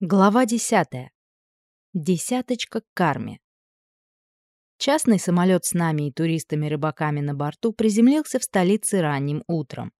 Глава десятая. Десяточка к карме. Частный самолет с нами и туристами-рыбаками на борту приземлился в столице ранним утром.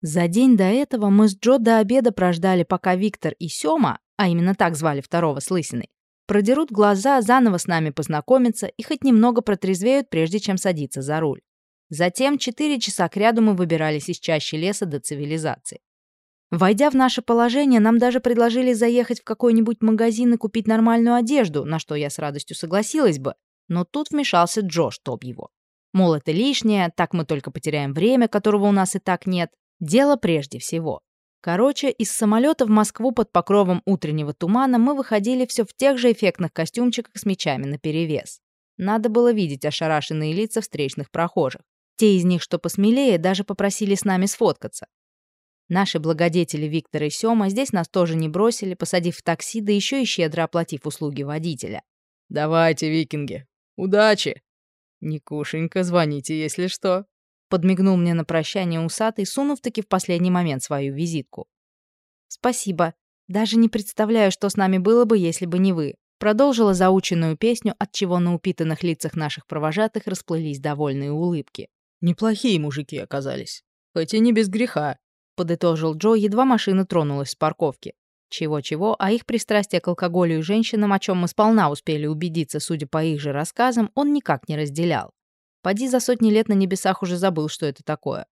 За день до этого мы с Джо до обеда прождали, пока Виктор и Сёма, а именно так звали второго с лысиной, продерут глаза, заново с нами познакомятся и хоть немного протрезвеют, прежде чем садиться за руль. Затем четыре часа кряду мы выбирались из чащи леса до цивилизации. Войдя в наше положение, нам даже предложили заехать в какой-нибудь магазин и купить нормальную одежду, на что я с радостью согласилась бы. Но тут вмешался Джо, чтоб его. Мол, это лишнее, так мы только потеряем время, которого у нас и так нет. Дело прежде всего. Короче, из самолета в Москву под покровом утреннего тумана мы выходили все в тех же эффектных костюмчиках с мечами наперевес. Надо было видеть ошарашенные лица встречных прохожих. Те из них, что посмелее, даже попросили с нами сфоткаться. Наши благодетели Виктор и Сёма здесь нас тоже не бросили, посадив в такси, да еще и щедро оплатив услуги водителя. «Давайте, викинги, удачи!» «Никушенька, звоните, если что», — подмигнул мне на прощание усатый, сунув-таки в последний момент свою визитку. «Спасибо. Даже не представляю, что с нами было бы, если бы не вы», продолжила заученную песню, от чего на упитанных лицах наших провожатых расплылись довольные улыбки. «Неплохие мужики оказались, хоть и не без греха», — подытожил Джо, едва машина тронулась с парковки. Чего-чего, а их пристрастие к алкоголю и женщинам, о чем мы сполна успели убедиться, судя по их же рассказам, он никак не разделял. Поди за сотни лет на небесах уже забыл, что это такое.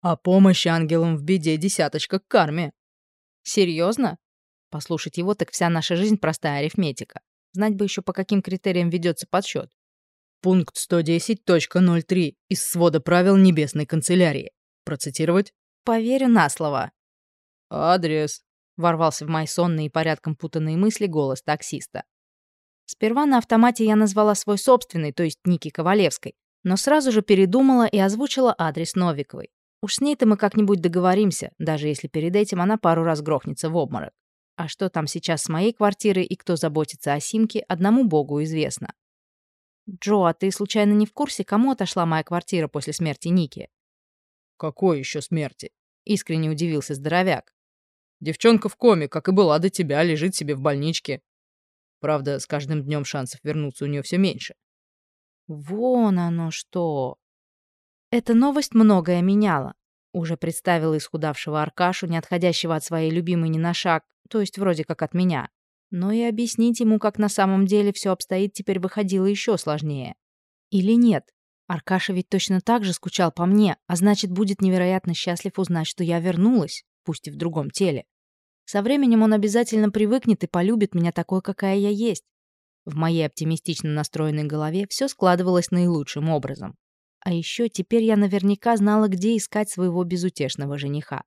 А помощь ангелам в беде десяточка к карме. Серьезно? Послушать его, так вся наша жизнь простая арифметика. Знать бы еще, по каким критериям ведется подсчет. Пункт 110.03 из свода правил Небесной канцелярии. Процитировать? Поверю на слово. Адрес. Ворвался в мои сонные и порядком путанные мысли голос таксиста. Сперва на автомате я назвала свой собственный, то есть Ники Ковалевской, но сразу же передумала и озвучила адрес Новиковой. Уж с ней-то мы как-нибудь договоримся, даже если перед этим она пару раз грохнется в обморок. А что там сейчас с моей квартирой и кто заботится о Симке, одному богу известно. «Джо, а ты случайно не в курсе, кому отошла моя квартира после смерти Ники?» «Какой еще смерти?» — искренне удивился здоровяк. «Девчонка в коме, как и была до тебя, лежит себе в больничке. Правда, с каждым днем шансов вернуться у нее все меньше». «Вон оно что!» Эта новость многое меняла. Уже представила исхудавшего Аркашу, не отходящего от своей любимой ни на шаг, то есть вроде как от меня. Но и объяснить ему, как на самом деле все обстоит, теперь выходило еще сложнее. Или нет? Аркаша ведь точно так же скучал по мне, а значит, будет невероятно счастлив узнать, что я вернулась, пусть и в другом теле. Со временем он обязательно привыкнет и полюбит меня такой, какая я есть. В моей оптимистично настроенной голове все складывалось наилучшим образом. А еще теперь я наверняка знала, где искать своего безутешного жениха.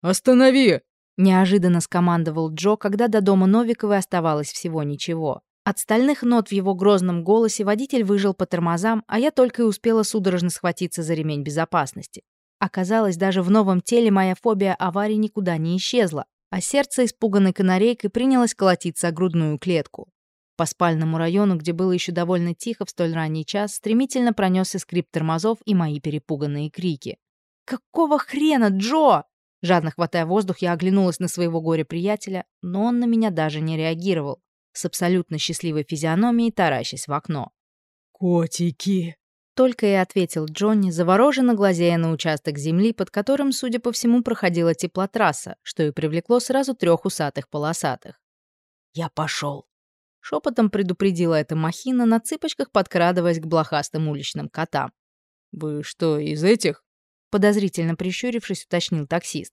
«Останови!» — неожиданно скомандовал Джо, когда до дома Новиковой оставалось всего ничего. От стальных нот в его грозном голосе водитель выжил по тормозам, а я только и успела судорожно схватиться за ремень безопасности. Оказалось, даже в новом теле моя фобия аварий никуда не исчезла, а сердце, испуганной канарейкой, принялось колотиться о грудную клетку. По спальному району, где было еще довольно тихо в столь ранний час, стремительно пронесся скрип тормозов и мои перепуганные крики. «Какого хрена, Джо?» Жадно хватая воздух, я оглянулась на своего горе-приятеля, но он на меня даже не реагировал с абсолютно счастливой физиономией, таращась в окно. «Котики!» Только и ответил Джонни, завороженно глазея на участок земли, под которым, судя по всему, проходила теплотрасса, что и привлекло сразу трех усатых полосатых. «Я пошел!» Шепотом предупредила эта махина, на цыпочках подкрадываясь к блохастым уличным котам. «Вы что, из этих?» Подозрительно прищурившись, уточнил таксист.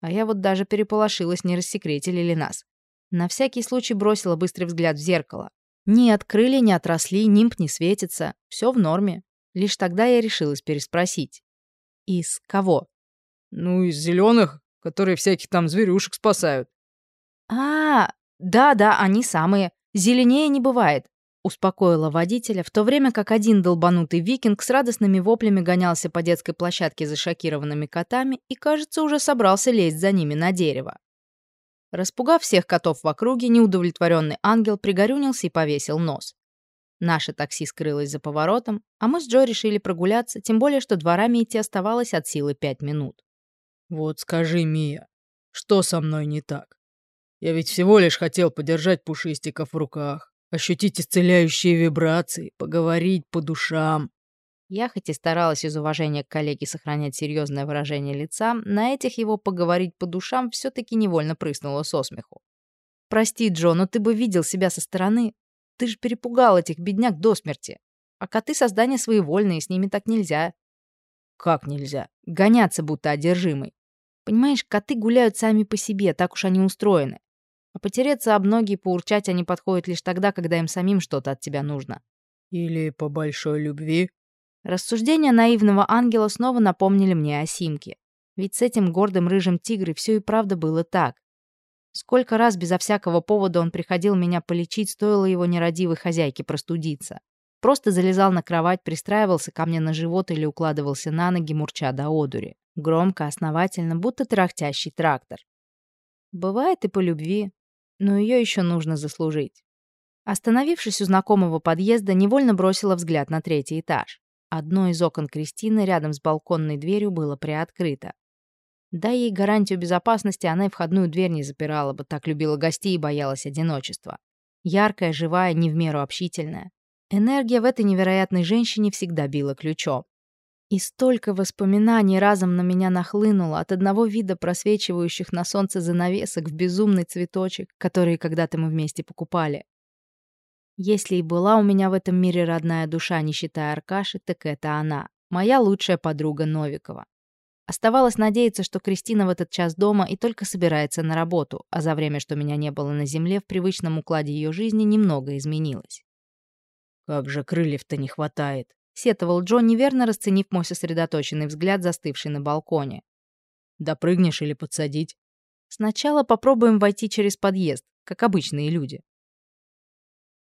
А я вот даже переполошилась, не рассекретили ли нас. На всякий случай бросила быстрый взгляд в зеркало. Ни открыли, ни отросли, нимб не светится. Все в норме. Лишь тогда я решилась переспросить. Из кого? Ну, из зеленых, которые всяких там зверюшек спасают. А, да-да, они самые. Зеленее не бывает. Успокоила водителя, в то время как один долбанутый викинг с радостными воплями гонялся по детской площадке за шокированными котами и, кажется, уже собрался лезть за ними на дерево. Распугав всех котов в округе, неудовлетворенный ангел пригорюнился и повесил нос. Наше такси скрылось за поворотом, а мы с Джо решили прогуляться, тем более, что дворами идти оставалось от силы пять минут. «Вот скажи, Мия, что со мной не так? Я ведь всего лишь хотел подержать пушистиков в руках, ощутить исцеляющие вибрации, поговорить по душам. Я хоть и старалась из уважения к коллеге сохранять серьезное выражение лица, на этих его поговорить по душам все-таки невольно прыснула со смеху. «Прости, Джо, но ты бы видел себя со стороны. Ты же перепугал этих бедняк до смерти. А коты создания своевольные, с ними так нельзя». «Как нельзя?» «Гоняться, будто одержимый. Понимаешь, коты гуляют сами по себе, так уж они устроены. А потереться об ноги и поурчать они подходят лишь тогда, когда им самим что-то от тебя нужно». «Или по большой любви?» Рассуждения наивного ангела снова напомнили мне о Симке. Ведь с этим гордым рыжим тигрой все и правда было так. Сколько раз безо всякого повода он приходил меня полечить, стоило его нерадивой хозяйке простудиться. Просто залезал на кровать, пристраивался ко мне на живот или укладывался на ноги, мурча до одури. Громко, основательно, будто трахтящий трактор. Бывает и по любви, но ее еще нужно заслужить. Остановившись у знакомого подъезда, невольно бросила взгляд на третий этаж. Одно из окон Кристины рядом с балконной дверью было приоткрыто. Дай ей гарантию безопасности, она и входную дверь не запирала бы, так любила гостей и боялась одиночества. Яркая, живая, не в меру общительная. Энергия в этой невероятной женщине всегда била ключом. И столько воспоминаний разом на меня нахлынуло от одного вида просвечивающих на солнце занавесок в безумный цветочек, которые когда-то мы вместе покупали. Если и была у меня в этом мире родная душа, не считая Аркаши, так это она, моя лучшая подруга Новикова. Оставалось надеяться, что Кристина в этот час дома и только собирается на работу, а за время, что меня не было на земле, в привычном укладе ее жизни немного изменилось. «Как же крыльев-то не хватает!» — сетовал Джон, неверно расценив мой сосредоточенный взгляд, застывший на балконе. «Допрыгнешь или подсадить?» «Сначала попробуем войти через подъезд, как обычные люди».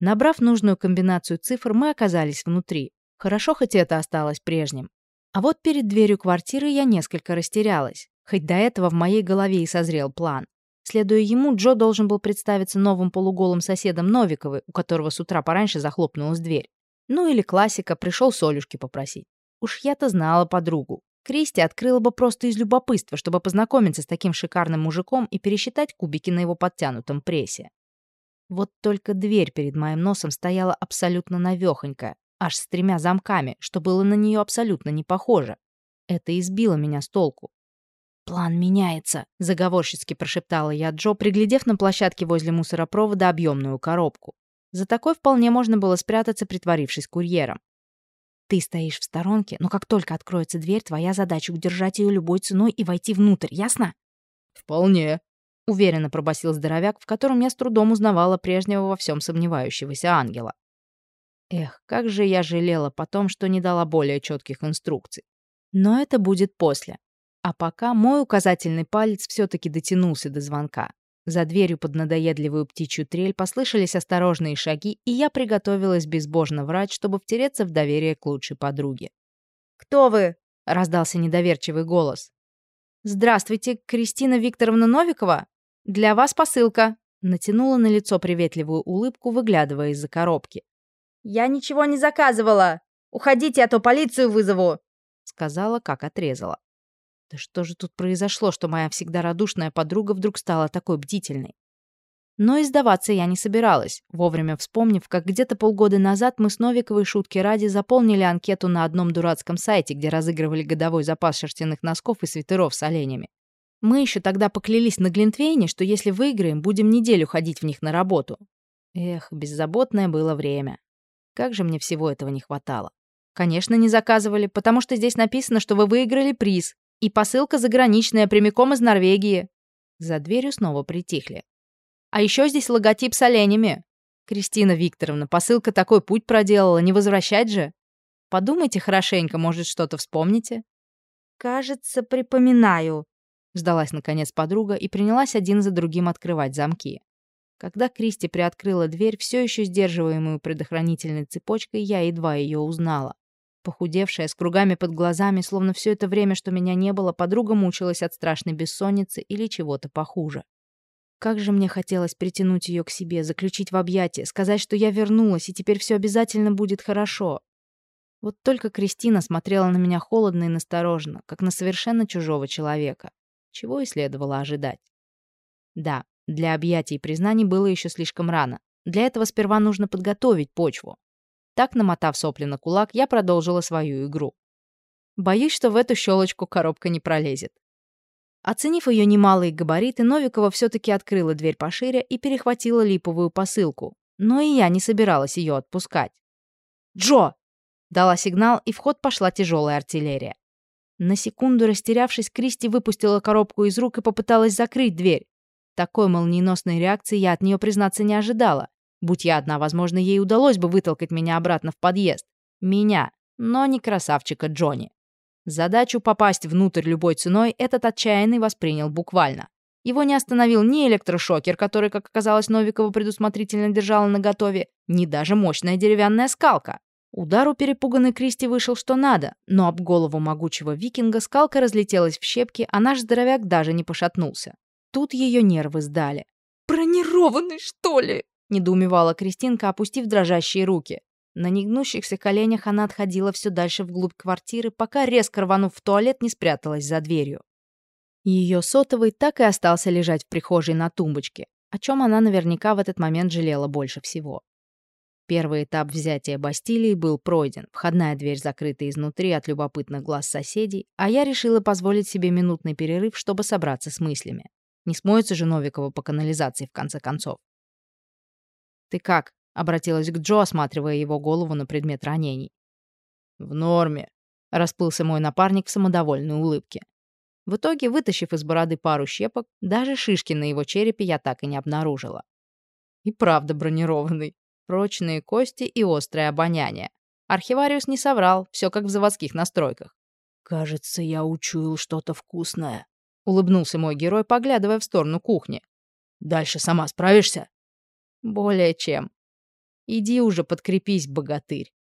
Набрав нужную комбинацию цифр, мы оказались внутри. Хорошо, хоть это осталось прежним. А вот перед дверью квартиры я несколько растерялась. Хоть до этого в моей голове и созрел план. Следуя ему, Джо должен был представиться новым полуголым соседом Новиковой, у которого с утра пораньше захлопнулась дверь. Ну или классика, пришел солюшки попросить. Уж я-то знала подругу. Кристи открыла бы просто из любопытства, чтобы познакомиться с таким шикарным мужиком и пересчитать кубики на его подтянутом прессе. Вот только дверь перед моим носом стояла абсолютно навехонькая, аж с тремя замками, что было на нее абсолютно не похоже. Это избило меня с толку. «План меняется», — заговорщицки прошептала я Джо, приглядев на площадке возле мусоропровода объемную коробку. За такой вполне можно было спрятаться, притворившись курьером. Ты стоишь в сторонке, но как только откроется дверь, твоя задача удержать ее любой ценой и войти внутрь, ясно? «Вполне», уверенно пробасил здоровяк, в котором я с трудом узнавала прежнего во всем сомневающегося ангела. Эх, как же я жалела потом, что не дала более четких инструкций. Но это будет после. А пока мой указательный палец все-таки дотянулся до звонка. За дверью под надоедливую птичью трель послышались осторожные шаги, и я приготовилась безбожно врать, чтобы втереться в доверие к лучшей подруге. «Кто вы?» — раздался недоверчивый голос. «Здравствуйте, Кристина Викторовна Новикова?» «Для вас посылка», — натянула на лицо приветливую улыбку, выглядывая из-за коробки. «Я ничего не заказывала! Уходите, а то полицию вызову!» — сказала, как отрезала. Да что же тут произошло, что моя всегда радушная подруга вдруг стала такой бдительной? Но и сдаваться я не собиралась, вовремя вспомнив, как где-то полгода назад мы с Новиковой шутки ради заполнили анкету на одном дурацком сайте, где разыгрывали годовой запас шерстяных носков и свитеров с оленями. Мы еще тогда поклялись на Глинтвейне, что если выиграем, будем неделю ходить в них на работу. Эх, беззаботное было время. Как же мне всего этого не хватало. Конечно, не заказывали, потому что здесь написано, что вы выиграли приз. И посылка заграничная, прямиком из Норвегии. За дверью снова притихли. А еще здесь логотип с оленями. Кристина Викторовна, посылка такой путь проделала, не возвращать же. Подумайте хорошенько, может, что-то вспомните. Кажется, припоминаю, Сдалась, наконец, подруга и принялась один за другим открывать замки. Когда Кристи приоткрыла дверь, все еще сдерживаемую предохранительной цепочкой, я едва ее узнала. Похудевшая, с кругами под глазами, словно все это время, что меня не было, подруга мучилась от страшной бессонницы или чего-то похуже. Как же мне хотелось притянуть ее к себе, заключить в объятия, сказать, что я вернулась, и теперь все обязательно будет хорошо. Вот только Кристина смотрела на меня холодно и настороженно, как на совершенно чужого человека чего и следовало ожидать. Да, Для объятий и признаний было еще слишком рано. Для этого сперва нужно подготовить почву. Так, намотав сопли на кулак, я продолжила свою игру. Боюсь, что в эту щелочку коробка не пролезет. Оценив ее немалые габариты, Новикова все-таки открыла дверь пошире и перехватила липовую посылку. Но и я не собиралась ее отпускать. «Джо!» — дала сигнал, и в ход пошла тяжелая артиллерия. На секунду растерявшись, Кристи выпустила коробку из рук и попыталась закрыть дверь. Такой молниеносной реакции я от нее, признаться, не ожидала. Будь я одна, возможно, ей удалось бы вытолкать меня обратно в подъезд. Меня, но не красавчика Джонни. Задачу попасть внутрь любой ценой этот отчаянный воспринял буквально. Его не остановил ни электрошокер, который, как оказалось, Новикова предусмотрительно держала наготове, ни даже мощная деревянная скалка. Удар у перепуганной Кристи вышел что надо, но об голову могучего викинга скалка разлетелась в щепки, а наш здоровяк даже не пошатнулся. Тут ее нервы сдали. «Бронированный, что ли?» — недоумевала Кристинка, опустив дрожащие руки. На негнущихся коленях она отходила все дальше вглубь квартиры, пока, резко рванув в туалет, не спряталась за дверью. Ее сотовый так и остался лежать в прихожей на тумбочке, о чем она наверняка в этот момент жалела больше всего. Первый этап взятия Бастилии был пройден, входная дверь закрыта изнутри от любопытных глаз соседей, а я решила позволить себе минутный перерыв, чтобы собраться с мыслями. Не смоется же Новикова по канализации, в конце концов. «Ты как?» Обратилась к Джо, осматривая его голову на предмет ранений. «В норме», — расплылся мой напарник в самодовольной улыбке. В итоге, вытащив из бороды пару щепок, даже шишки на его черепе я так и не обнаружила. И правда бронированный. Прочные кости и острое обоняние. Архивариус не соврал, все как в заводских настройках. «Кажется, я учуял что-то вкусное», — улыбнулся мой герой, поглядывая в сторону кухни. «Дальше сама справишься?» «Более чем», Иди уже подкрепись, богатырь.